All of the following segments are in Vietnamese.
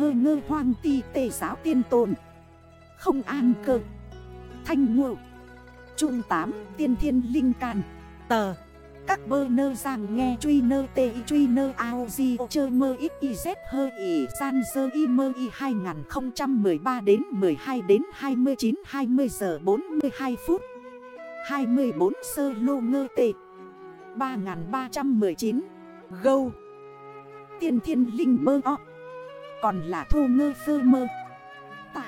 hơ ngơ hoang ti tề giáo tiên tồn. Không an cơ. Thanh ngộ. Trung 8 tiên thiên linh càn. Tờ. Các bơ nơ giang nghe truy nơ tê truy nơ ao di chơ mơ ít y z hơ y san dơ y mơ y 2013 đến 12 đến 29 20 giờ 42 phút. 24 sơ lô ngơ tệ 3319 Gâu. Tiên thiên linh bơ o. Còn là thu ngơ sơ mơ. Tạ.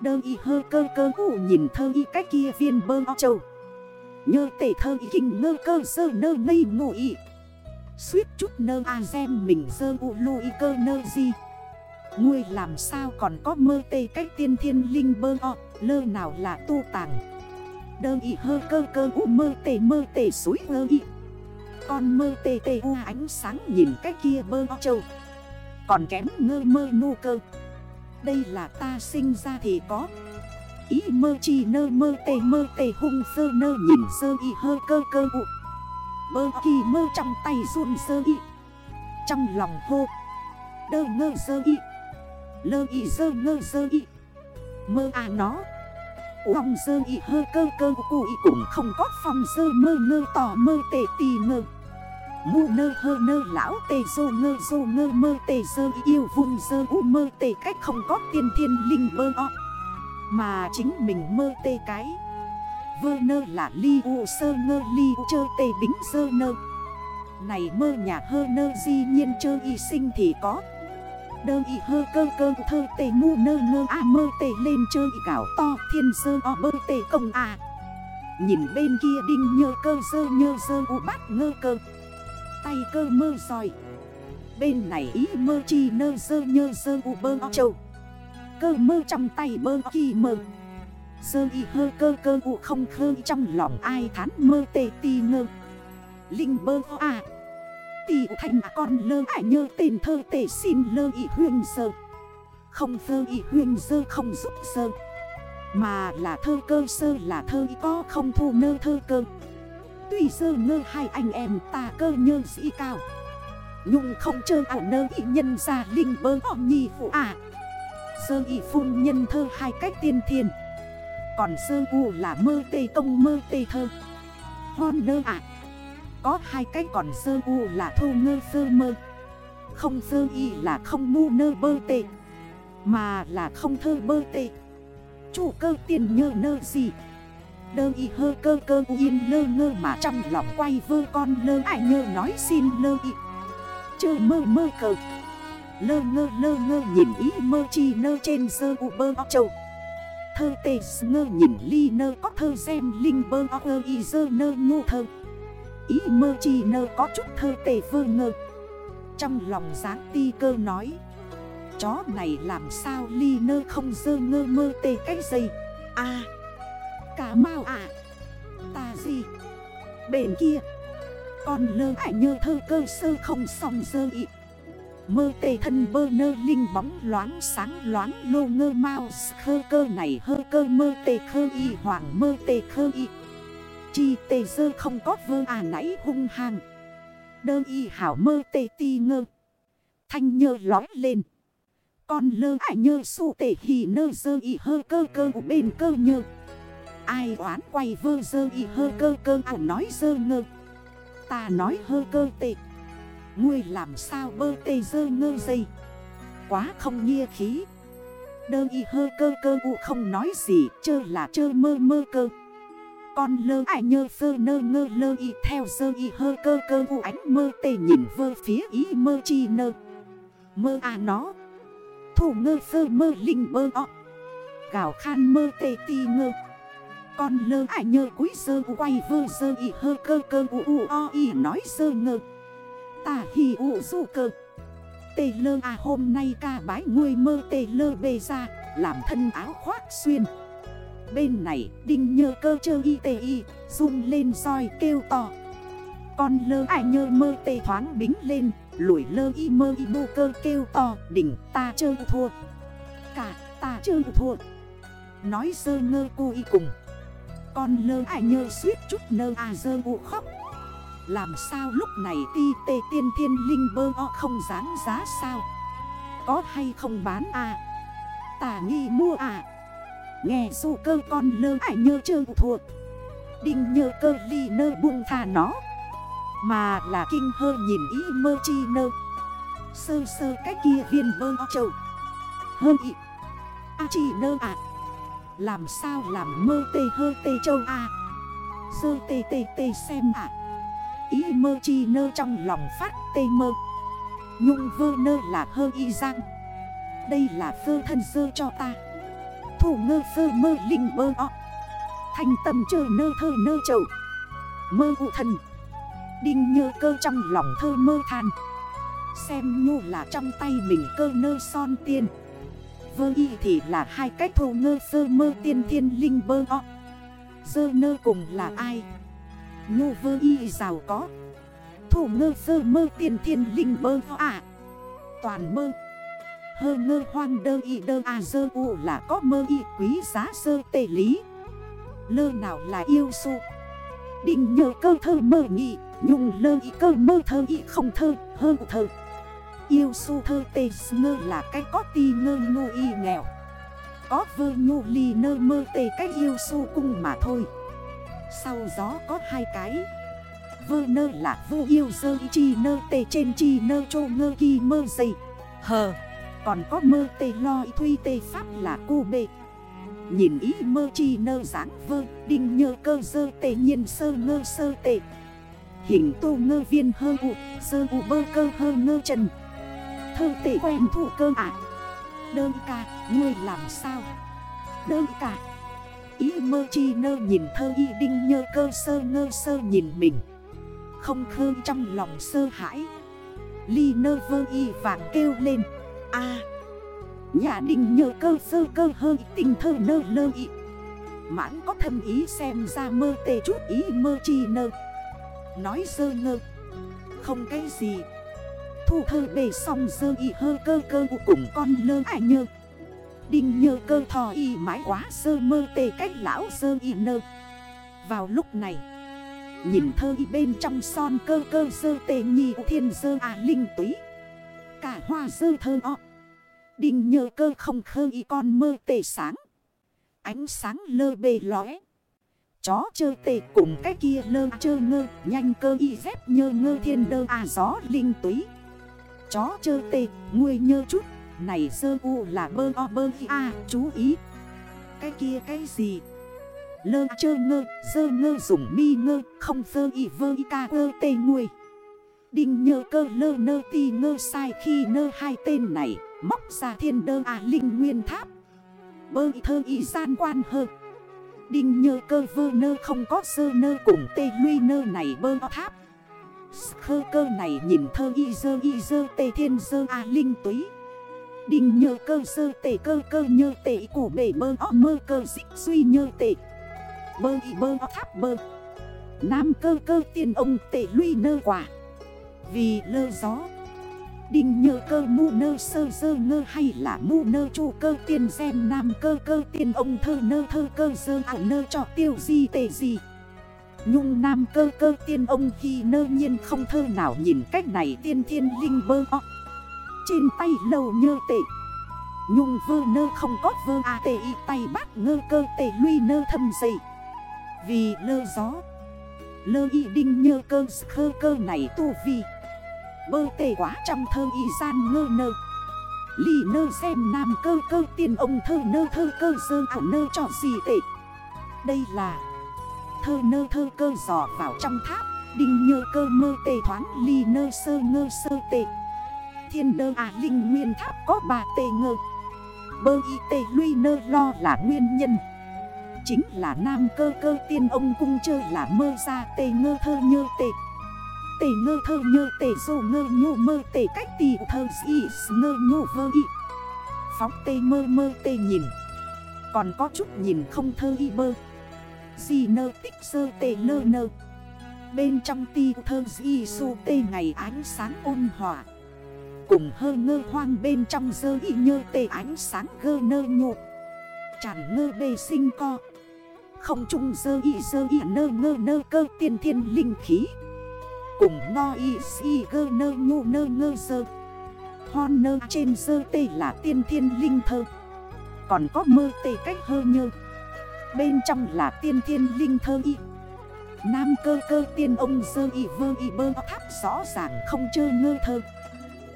Đơ y hơ cơ cơ hủ nhìn thơ y cách kia viên bơ o châu. Nhơ tể thơ y kinh ngơ cơ sơ nơ ngây ngụ y. Suýt chút nơ a xem mình sơ u lù y cơ nơ gì Ngươi làm sao còn có mơ tê cách tiên thiên linh bơ o, Lơ nào là tu tàng. Đơ y hơ cơ cơ u mơ tê mơ tê suối ngơ y. Con mơ tê tê u ánh sáng nhìn cái kia bơ o châu. Còn kém ngơ mơ nô cơ. Đây là ta sinh ra thì có. Ý mơ chi nơ mơ tê mơ tê hung sơ nơ nhìn sơ y hơ cơ cơ ụ Bơ kỳ mơ trong tay run sơ y. Trong lòng hô. Đơ ngơ sơ y. Lơ y sơ ngơ sơ y. Mơ à nó. Uông sơ y hơ cơ cơ cụ y cũng không có phòng sơ mơ ngơ tỏ mơ tê tì ngơ. Mù nơ hơ nơ lão tê dô ngơ dô ngơ mơ tê dơ yêu vùng dơ u mơ tê cách không có tiên thiên linh bơ o. Mà chính mình mơ tê cái. Vơ nơ là ly u sơ ngơ ly u chơ tê bính dơ nơ. Này mơ nhà hơ nơ di nhiên chơ y sinh thì có. Đơ y hơ cơ cơ thơ tê mu nơ ngơ a mơ tê lên chơ y cảo to thiên dơ o bơ tê công à Nhìn bên kia đinh nhơ cơ dơ nhơ dơ u bát ngơ cơ. Tay cơ mơ sòi Bên này ý mơ chi nơ sơ nhơ sơ u bơ o châu. Cơ mơ trong tay bơ kỳ mơ. Sơ y hơ cơ cơ u không khơ trong lòng ai thán mơ tê ti ngơ. Linh bơ à tì thành con lơ ải nhơ tên thơ tê xin lơ y huyền sơ. Không thơ y huyền sơ không giúp sơ. Mà là thơ cơ sơ là thơ y có không thu nơ thơ cơ. Tuy sơ ngơ hai anh em ta cơ nhơ sĩ cao. Nhung không chơ ảo nơ y nhân ra linh bơ họ nhì phụ à. Sơ y phun nhân thơ hai cách tiên thiên. Còn sơ u là mơ tê công mơ tê thơ. Hon nơ ạ Có hai cách còn sơ u là thô ngơ sơ mơ. Không sơ y là không mu nơ bơ tê. Mà là không thơ bơ tê. Chủ cơ tiền nhơ nơ gì? Đơ y hơ cơ cơ yên lơ ngơ mà trong lòng quay vơ con lơ ai nhơ nói xin lơ y. Chơ mơ mơ cờ. Lơ ngơ lơ ngơ nhìn ý mơ chi nơ trên sơ u bơ o châu. Thơ tê ngơ nhìn ly nơ có thơ xem linh bơ o ơ y dơ nơ ngô thơ. Ý mơ chi nơ có chút thơ tê vơ ngơ. Trong lòng dáng ti cơ nói, Chó này làm sao ly nơ không dơ ngơ mơ tê cái dây? À cà mau à Ta gì? Bên kia. Còn lơ ải nhơ thơ cơ sơ không xong dơ ị. Mơ tê thân bơ nơ linh bóng loáng sáng loáng lô ngơ mau khơ cơ này hơ cơ mơ tê khơ y hoàng mơ tê khơ y. Chi tê dơ không có vơ à nãy hung hàng Đơ y hảo mơ tê ti ngơ. Thanh nhơ lói lên. Con lơ ải nhơ su tê hì nơ dơ y hơ cơ cơ bên cơ nhơ. Ai oán quay vơ dơ y hơ cơ cơ à nói dơ ngơ. Ta nói hơ cơ tệ Ngươi làm sao bơ tê dơ ngơ dây? Quá không nghĩa khí. Đơ y hơ cơ cơ u không nói gì, Chơ là chơ mơ mơ cơ. Con lơ ai nhơ phơ nơ ngơ lơ y Theo dơ y hơ cơ cơ u ánh mơ tê nhìn vơ phía ý mơ chi nơ. Mơ à nó. Thủ ngơ phơ mơ linh bơ ọ Gào khan mơ tê ti ngơ. Con lơ ải nhơ cúi sơ quay vơ sơ y hơ cơ cơ u u o y nói sơ ngơ. Ta hì u du cơ. Tê lơ à hôm nay ca bái ngươi mơ tê lơ bê ra, Làm thân áo khoác xuyên. Bên này, đinh nhơ cơ chơ y tê y, Rung lên roi kêu to. Con lơ ải nhơ mơ tê thoáng bính lên, Lủi lơ y mơ y bô cơ kêu to, Đỉnh, ta chơi thua. Cả, ta chơi thua. Nói sơ ngơ cô y cùng. Con lơ ai nhơ suýt chút nơ à dơ vụ khóc. Làm sao lúc này ti tê tiên thiên linh bơ o không dáng giá sao? Có hay không bán à? Tà nghi mua à? Nghe dù cơ con lơ ai nhơ chơ thuộc Đinh nhơ cơ ly nơ buông thà nó. Mà là kinh hơ nhìn ý mơ chi nơ. Sơ sơ cái kia viên bơ châu Hơn ý A chi nơ à? Làm sao làm mơ tê hơ tê châu à Sơ tê tê tê xem à Ý mơ chi nơ trong lòng phát tê mơ. Nhung vơ nơ là hơ y giang. Đây là phơ thân sơ cho ta. Thủ ngơ phơ mơ linh bơ o. Thành tâm chơ nơ thơ nơ chậu. Mơ vụ thần. Đinh nhơ cơ trong lòng thơ mơ than. Xem nhu là trong tay mình cơ nơ son tiên. Vơ y thì là hai cách thô ngơ sơ mơ tiên thiên linh bơ o. Sơ nơ cùng là ai? Nhu vơ y giàu có. Thủ ngơ sơ mơ tiên thiên linh bơ o à. Toàn mơ. Hơ ngơ hoang đơ y đơ à dơ u là có mơ y quý giá sơ tề lý. Lơ nào là yêu su? Định nhờ cơ thơ mơ nghị Nhung lơ y cơ mơ thơ y không thơ, hơ thơ. Yêu su thơ tê ngơ là cái có ti ngơ ngu y nghèo. Có vơ nhu ly nơ mơ tê cách yêu su cung mà thôi. Sau gió có hai cái. Vơ nơ là vô yêu dơ chi nơ tê trên chi nơ chô ngơ kỳ mơ dày. Hờ, Còn có mơ tê lo thuy tê pháp là cô bê. Nhìn ý mơ chi nơ dáng vơ, Đinh nhơ cơ dơ tê nhiên sơ ngơ sơ tê. Hình tô ngơ viên hơ ụ Sơ ụ bơ cơ hơ ngơ trần. Thơ tỷ quen thủ cơ ạ. À. Đơn ca, ngươi làm sao? Đơn ca. Ý mơ chi nơ nhìn thơ y đinh nhơ cơ sơ ngơ sơ nhìn mình. Không khơ trong lòng sơ hãi. Ly nơ vơ y vàng kêu lên. A. Nhà đình nhờ cơ sơ cơ hơi tình thơ nơ lơ y. Mãn có thâm ý xem ra mơ tê chút ý mơ chi nơ. Nói sơ ngơ. Không cái gì. Thu thơ bề xong sơ y hơ cơ cơ cùng con lơ ai nhơ. Đinh nhơ cơ thò y mãi quá sơ mơ tề cách lão sơ y nơ. Vào lúc này, Nhìn thơ y bên trong son cơ cơ sơ tề nhi thiên sơ à linh túy. Cả hoa sơ thơ o. Đinh nhơ cơ không khơ y con mơ tề sáng. Ánh sáng lơ bề lóe. Chó chơ tề cùng cái kia lơ chơ ngơ, Nhanh cơ y dép nhơ ngơ thiên đơ à gió linh túy. Chó chơ tê, nguôi nhơ chút. Này sơ u là bơ o bơ hi a, chú ý. Cái kia cái gì? Lơ chơ ngơ, sơ ngơ dùng mi ngơ, Không sơ y vơ y ca ơ tê nguôi. Đinh nhơ cơ lơ nơ ti ngơ sai khi nơ hai tên này, Móc ra thiên đơ à linh nguyên tháp. Bơ thơ y gian quan hơ. Đinh nhơ cơ vơ nơ không có sơ nơ cùng tê luy nơ này bơ tháp. Khơ cơ này nhìn thơ y dơ y dơ tê thiên dơ à linh túy. Đinh nhơ cơ sơ tê cơ cơ nhơ tê củ bể bơ o mơ cơ dịch suy nhơ tê. Bơ y bơ o tháp bơ. Nam cơ cơ tiền ông tê luy nơ quả. Vì lơ gió. Đinh nhơ cơ mu nơ sơ sơ ngơ hay là mu nơ chu cơ tiên xem nam cơ cơ tiên ông thơ nơ thơ cơ sơ ảo nơ cho tiêu gì tề gì Nhung nam cơ cơ tiên ông khi nơ nhiên không thơ nào nhìn cách này tiên thiên linh bơ o. Trên tay lâu nhơ tệ. Nhung vơ nơ không có vơ a tê y tay bắt ngơ cơ tê luy nơ thâm dậy. Vì lơ gió. Lơ y đinh nhơ cơ khơ cơ này tu vi. Bơ tê quá trong thơ y gian ngơ nơ. Lì nơ xem nam cơ cơ tiên ông thơ nơ thơ cơ sơ ảo nơ cho gì tệ. Đây là Thơ nơ thơ cơ giỏ vào trong tháp, Đinh nhơ cơ mơ tề thoáng ly nơ sơ ngơ sơ tề Thiên đơ à linh nguyên tháp có bà tề ngơ. Bơ y tề luy nơ lo là nguyên nhân. Chính là nam cơ cơ tiên ông cung chơ là mơ ra tề ngơ thơ nhơ tề Tề ngơ thơ nhơ tề dô ngơ nhô mơ tề cách tì thơ si ngơ nhô vơ y. Phóng tê mơ mơ tê nhìn. Còn có chút nhìn không thơ y bơ. Si nơ tích sơ tê nơ nơ. Bên trong ti thơ di su tê ngày ánh sáng ôn hòa. Cùng hơ ngơ hoang bên trong dơ y nhơ tê ánh sáng gơ nơ nhộ. Chẳng ngơ bê sinh co. Không chung dơ y dơ y nơ ngơ nơ cơ tiên thiên linh khí. Cùng no y si gơ nơ nhu nơ ngơ sơ nơ trên dơ tê là tiên thiên linh thơ. Còn có mơ tê cách hơ nhơ. Bên trong là tiên thiên linh thơ y. Nam cơ cơ tiên ông dơ y vơ y bơ tháp rõ ràng không chơ ngơ thơ.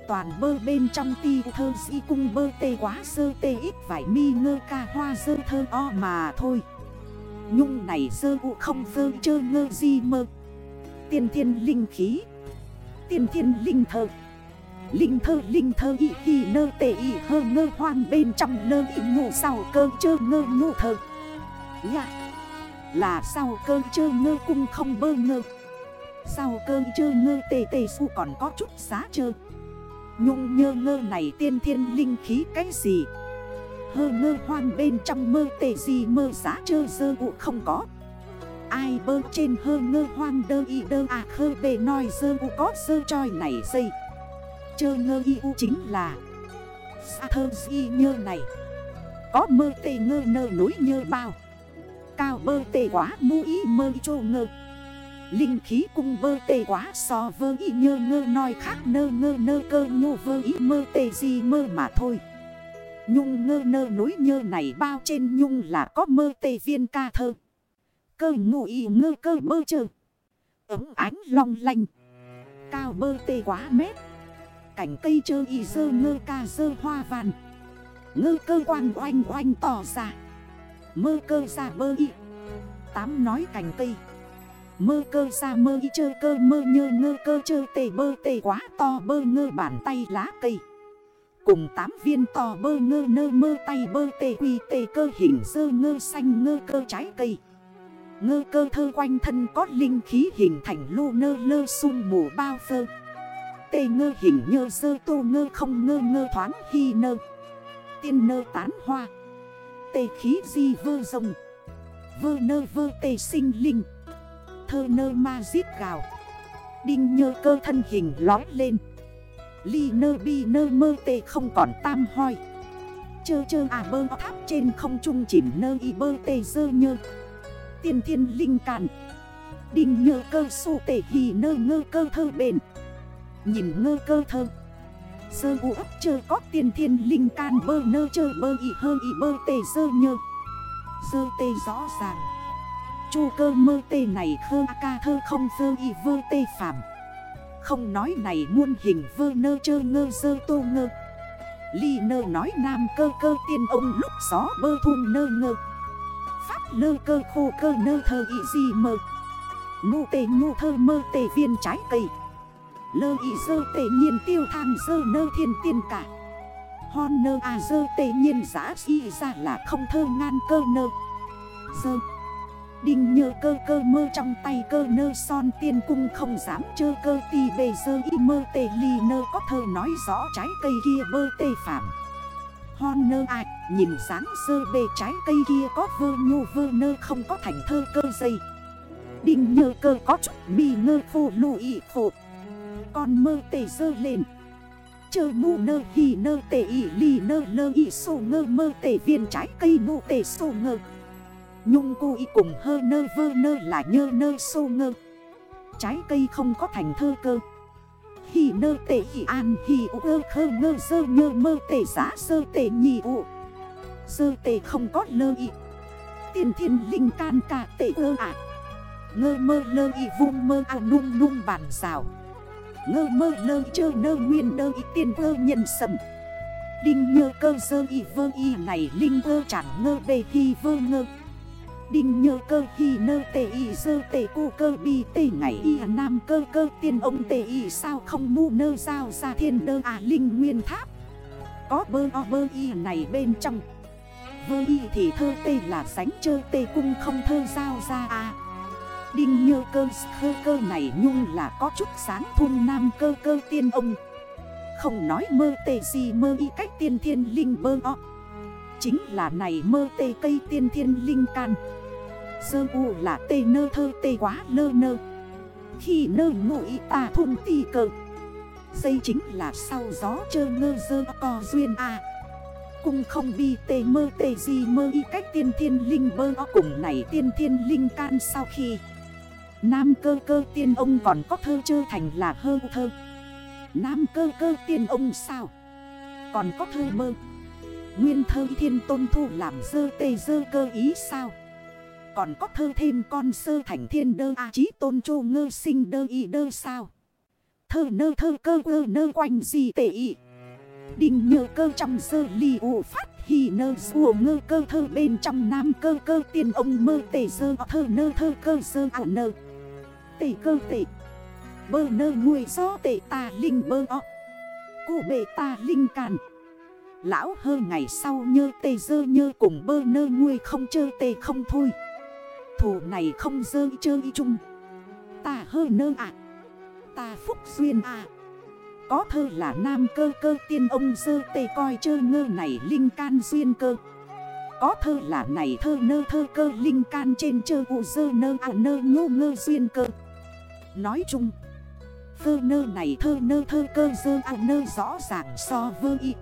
Toàn bơ bên trong ti thơ si cung bơ tê quá sơ tê ít vải mi ngơ ca hoa dơ thơ o mà thôi. Nhung này dơ u không dơ chơ ngơ di mơ. Tiên thiên linh khí. Tiên thiên linh thơ. Linh thơ linh thơ y y nơ tê y hơ ngơ hoang bên trong nơ y ngủ sau cơ chơ ngơ ngủ thơ. Dạ. Là sau cơ chơ ngơ cung không bơ ngơ. Sau cơ chơ ngơ tê tê su còn có chút giá chơ Nhung nhơ ngơ này tiên thiên linh khí cái gì? Hơ ngơ hoang bên trong mơ tê gì mơ giá chơ dơ vụ không có. Ai bơ trên hơ ngơ hoang đơ y đơ à khơ bề nói dơ vụ có dơ tròi này dây. Chơ ngơ y u chính là Sa thơ di nhơ này. Có mơ tê ngơ nơ núi nhơ bao. Cao bơ tê quá, mu y mơ chô ngơ. Linh khí cung bơ tê quá, so vơ y nhơ ngơ nói khác nơ ngơ, nơ cơ nhô vơ y mơ tê gì mơ mà thôi. Nhung ngơ nơ núi nhơ này bao trên nhung là có mơ tê viên ca thơ. Cơ ngụ y ngơ cơ bơ chơ. Ấm ánh long lanh. Cao bơ tê quá mét. Cảnh cây chơ y dơ ngơ ca dơ hoa vàn Ngơ cơ quang oanh oanh tỏ ra. Mơ cơ ra bơ y. Tám nói cành cây. Mơ cơ ra mơ y chơ cơ mơ nhơ ngơ cơ chơ tê bơ tê quá to bơ ngơ bàn tay lá cây. Cùng tám viên to bơ ngơ nơ mơ tay bơ tê quy tề cơ hình dơ ngơ xanh ngơ cơ trái cây. Ngơ cơ thơ quanh thân có linh khí hình thành lô nơ lơ sung mù bao phơ. Tê ngơ hình nhơ dơ tô ngơ không ngơ ngơ thoáng hy nơ. Tiên nơ tán hoa. Tê khí di vơ rồng. Vơ nơ vơ tê sinh linh. Thơ nơ ma giết gào. Đinh nhơ cơ thân hình lói lên. Ly nơ bi nơ mơ tê không còn tam hoi. Chơ chơ à bơ tháp trên không trung chìm nơ y bơ tê dơ nhơ. Tiên thiên linh cạn Đinh nhơ cơ su tê hì nơ ngơ cơ thơ bền. Nhìn ngơ cơ thơ. Sơ u ấp chơ có tiên thiên linh can bơ nơ chơ bơ y hơ y bơ tê sơ nhơ. Sơ tê rõ ràng. Chu cơ mơ tê này khơ ca thơ không sơ y vơ tê phạm Không nói này muôn hình vơ nơ chơ ngơ sơ tô ngơ. Ly nơ nói nam cơ cơ tiên ông lúc gió bơ thun nơ ngơ. Pháp lơ cơ khô cơ nơ thơ y gì mơ. Nụ tê nhu thơ mơ tê viên trái cây. Lơ y dơ tệ nhiên tiêu thang dơ nơ thiên tiên cả. Hon nơ à dơ tệ nhiên giã y ra là không thơ ngan cơ nơ. Dơ. Đinh nhơ cơ cơ mơ trong tay cơ nơ son tiên cung không dám chơ cơ tì bề dơ y mơ tề ly nơ có thơ nói rõ trái cây kia bơ tê phạm. Hon nơ à nhìn sáng sơ bề trái cây kia có vơ nhô vơ nơ không có thành thơ cơ dây. Đinh nhơ cơ có chút bì ngơ khô lụ ị khổ. Con mơ tê dơ lên. Chơ mu nơ hì nơ tê ỉ lì nơ lơ ỉ sổ ngơ mơ tê viên trái cây nụ tê sổ ngơ. Nhung cô y cùng hơ nơ vơ nơ là nhơ nơ sô ngơ. Trái cây không có thành thơ cơ. Hì nơ tệ hì an hì ụ ơ khơ ngơ dơ nhơ mơ tệ giá dơ tệ nhì ụ Dơ tệ không có lơ y. Tiên thiên linh can cả tệ ơ ạ Ngơ mơ lơ y vung mơ à nung nung bản rào. Ngơ mơ lơ chơ nơ nguyên đơ y tiên vơ nhân sầm. Đinh nhơ cơ sơ y vơ y này linh vơ chẳng ngơ bề thi vơ ngơ. Đinh nhơ cơ hi nơ tê y sơ tê cu cơ bi tê ngày y à nam cơ cơ tiên ông tê y sao không mu nơ sao ra thiên đơ à linh nguyên tháp. Có bơ o bơ y này bên trong. Vơ y thì thơ tê là sánh chơ tê cung không thơ sao ra à. Đinh nhơ cơ khơ cơ này nhung là có chút sáng thun nam cơ cơ tiên ông. Không nói mơ tê gì mơ y cách tiên thiên linh bơ o. Chính là này mơ tê cây tiên thiên linh can. Sơ u là tê nơ thơ tê quá lơ nơ. Khi nơ ngụy ta thun tì cờ Dây chính là sau gió chơ ngơ dơ co duyên à Cung không bi tê mơ tê gì mơ y cách tiên thiên linh bơ o. Cùng này tiên thiên linh can sau khi Nam cơ cơ tiên ông còn có thơ chơ thành là hơ thơ. Nam cơ cơ tiên ông sao? Còn có thơ mơ. Nguyên thơ thiên tôn thu làm dơ tê dơ cơ ý sao? Còn có thơ thêm con sơ thành thiên đơ a trí tôn chô ngơ sinh đơ y đơ sao? Thơ nơ thơ cơ cơ nơ quanh gì tệ y. Đình nhờ cơ trong sơ ly ụ phát hì nơ rùa ngơ cơ thơ bên trong nam cơ cơ tiên ông mơ tề sơ thơ nơ thơ cơ sơ ảo nơ. Tể cơ tể. Bơ nơ nguôi gió tể tà linh bơ o. Cụ bệ tà linh càn. Lão hơ ngày sau nhơ tê dơ nhơ cùng bơ nơ nguôi không chơ tê không thôi. Thủ này không dơ chơi chung. Ta hơ nơ ạ. Ta phúc duyên à Có thơ là nam cơ cơ tiên ông dơ tê coi chơ ngơ này linh can duyên cơ. Có thơ là này thơ nơ thơ cơ linh can trên chơ vụ dơ nơ à nơ nhô ngơ duyên cơ. Nói chung, Thơ nơ này thơ nơ thơ cơ dơ à nơ rõ ràng so vơ y.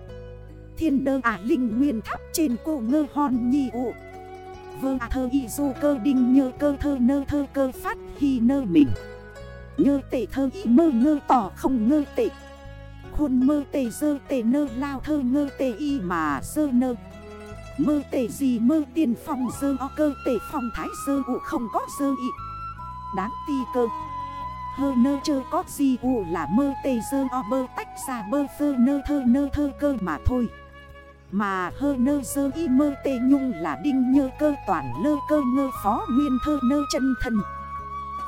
Thiên đơ à linh nguyên thắp trên cô ngơ hòn nhi ụ. Vơ à thơ y du cơ đinh nhơ cơ thơ nơ thơ cơ phát hi nơ mình. Nhơ tệ thơ y mơ ngơ tỏ không ngơ tệ. Khuôn mơ tệ dơ tệ nơ lao thơ ngơ tệ y mà dơ nơ. Mơ tệ gì mơ tiền phòng dơ o cơ tệ phòng thái dơ ụ không có dơ y. Đáng ti cơ. Hơ nơ chơ có gì u là mơ tê dơ o bơ tách ra bơ phơ nơ thơ nơ thơ cơ mà thôi. Mà hơ nơ dơ y mơ tê nhung là đinh nhơ cơ toàn lơ cơ ngơ phó nguyên thơ nơ chân thân.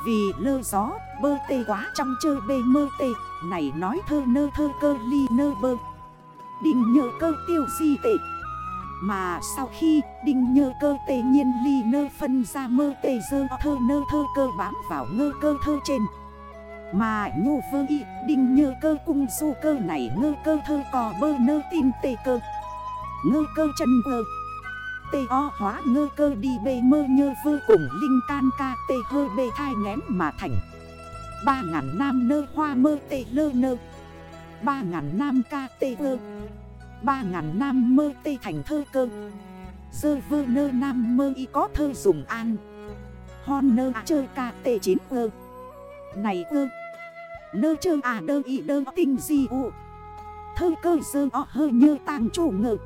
Vì lơ gió, bơ tê quá trong chơ bê mơ tê, Này nói thơ nơ thơ cơ ly nơ bơ. Đinh nhơ cơ tiêu di tệ. Mà sau khi đinh nhơ cơ tê nhiên ly nơ phân ra mơ tê dơ thơ nơ thơ cơ bám vào ngơ cơ thơ trên mà nhu vơ y, đinh nhơ cơ cung du cơ này ngơ cơ thơ cò bơ nơ tin tê cơ. Ngơ cơ chân vơ. Tê o hóa ngơ cơ đi bê mơ nhơ vơ cùng linh can ca tê hơ bê thai ngén mà thành. Ba ngàn nam nơ hoa mơ tê lơ nơ. Ba ngàn nam ca tê vơ. Ba ngàn nam mơ tê thành thơ cơ. Sơ vơ nơ nam mơ y có thơ dùng an. Hon nơ chơi ca tê chín vơ. Này ơ Nơ chơ à đơ y đơ tinh di ụ Thơ cơ dơ o hơ nhơ tàng chủ ngự.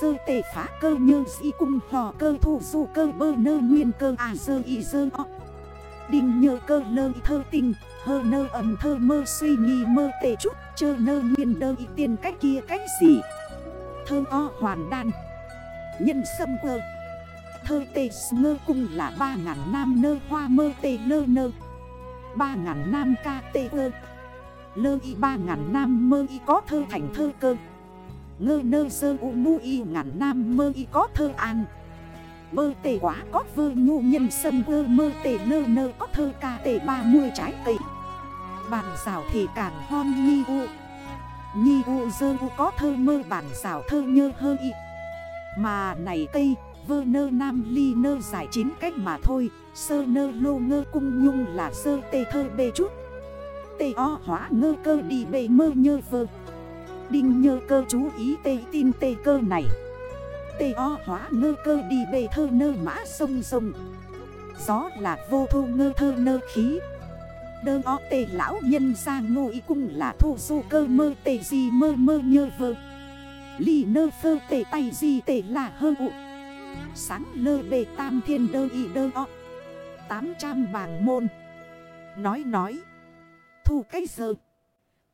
Dơ tề phá cơ nhơ di cung hò cơ thủ du cơ bơ nơ nguyên cơ à dơ y dơ o. Đình nhơ cơ lơ thơ tình Hơ nơ ẩm thơ mơ suy nghi mơ tề chút, Chơ nơ nguyên đơ y tiền cách kia cách gì? Thơ o hoàn đan, Nhân sâm cơ Thơ tề ngơ cung là ba ngàn nam nơ hoa mơ tề lơ nơ. Ba ngàn nam ca tê ơ. Lơ y ba ngàn nam mơ y có thơ thành thơ cơ. Ngơ nơ sơ u mu y ngàn nam mơ y có thơ an. Mơ tê quá có vơ nhu nhân sâm vơ mơ tê nơ nơ có thơ ca tê ba mươi trái tê Bản rào thì càng hon nhi u. Nhi u dơ u có thơ mơ, bản rào thơ nhơ hơ y. Mà này cây, vơ nơ nam ly nơ giải chín cách mà thôi. Sơ nơ lô ngơ cung nhung là sơ tê thơ bê chút. Tê o hóa ngơ cơ đi bê mơ nhơ vơ. Đinh nhơ cơ chú ý tê tin tê cơ này. Tê o hóa ngơ cơ đi bê thơ nơ mã sông sông. Gió là vô thu ngơ thơ nơ khí. Đơ o tê lão nhân ra ngô cung là thu du cơ mơ tê gì mơ mơ nhơ vơ. Ly nơ phơ tê tay gì tê là hơ ụ Sáng lơ bề tam thiên đơ y đơ o. 800 bảng môn. Nói nói. Thu cái giờ.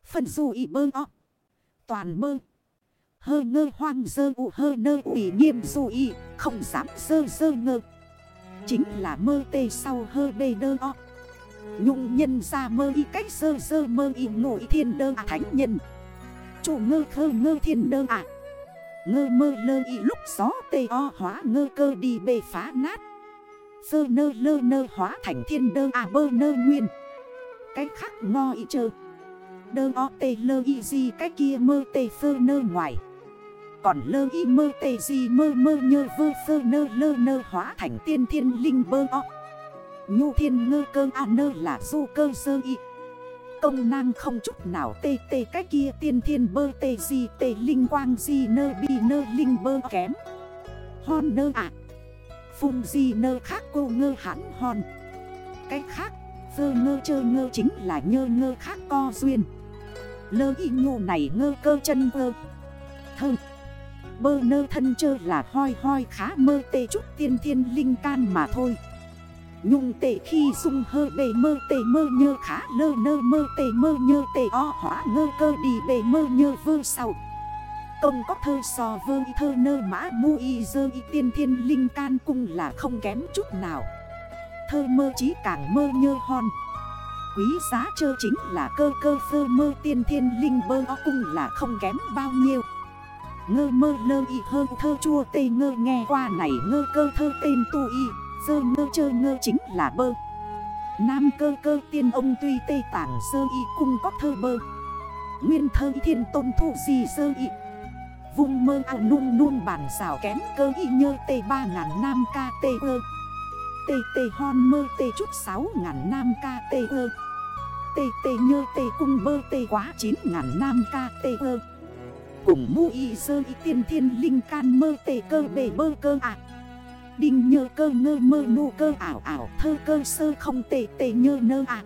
Phần dù y bơ o. Toàn bơ. Hơ ngơ hoang dơ u hơ nơ ủy nghiêm dù y. Không dám dơ dơ ngơ. Chính là mơ tê sau hơ bê đơ o. Nhung nhân ra mơ y cách dơ dơ mơ y nổi thiên đơ à thánh nhân. Chủ ngơ khơ ngơ thiên đơ à. Ngơ mơ lơ y lúc gió tê o hóa ngơ cơ đi bề phá nát. Sơ nơ lơ nơ hóa thành thiên đơ à bơ nơ nguyên. Cái khác ngo y chơ. Đơ o tê lơ y gì cái kia mơ tê sơ nơ ngoài. Còn lơ y mơ tê gì mơ mơ nhơ vơ sơ nơ lơ nơ hóa thành tiên thiên linh bơ o. Nhu thiên ngơ cơ à nơ là du cơ sơ y. Công năng không chút nào tê tê cái kia tiên thiên bơ tê gì tê linh quang gì nơ bi nơ linh bơ kém. Hon nơ ạ à. Phung di nơ khác cô ngơ hãn hòn. Cách khác Phơ ngơ chơ ngơ chính là nhơ ngơ khác co duyên. Lơ y nhô này ngơ cơ chân vơ. Thơ. Bơ nơ thân chơ là hoi hoi khá mơ tê chút tiên thiên linh can mà thôi. Nhung tệ khi sung hơ bề mơ tê mơ nhơ khá lơ nơ mơ tê mơ nhơ tê o hóa ngơ cơ đi bề mơ nhơ vơ sau. Công có thơ so vơ y thơ nơ mã mu y dơ y tiên thiên linh can cung là không kém chút nào. Thơ mơ chí càng mơ nhơ hòn Quý giá chơ chính là cơ cơ thơ mơ tiên thiên linh bơ o cung là không kém bao nhiêu. Ngơ mơ lơ y hơ thơ chua tê ngơ nghe qua này ngơ cơ thơ tên tu y, Dơ ngơ chơ ngơ chính là bơ. Nam cơ cơ tiên ông tuy tê tảng sơ y cung có thơ bơ. Nguyên thơ thiên tôn thủ gì sơ y vung mơ à nung nung bản xảo kém cơ y nhơ tê ba ngàn nam ca tê ơ. Tê tê hon mơ tê chút sáu ngàn nam ca tê ơ. Tê tê nhơ tê cung bơ tê quá chín ngàn nam ca tê ơ. Cùng mu y sơ y tiên thiên linh can mơ tê cơ bề bơ cơ ạ. Đinh nhơ cơ ngơ mơ nụ cơ ảo ảo thơ cơ sơ không tê tê nhơ nơ ạ.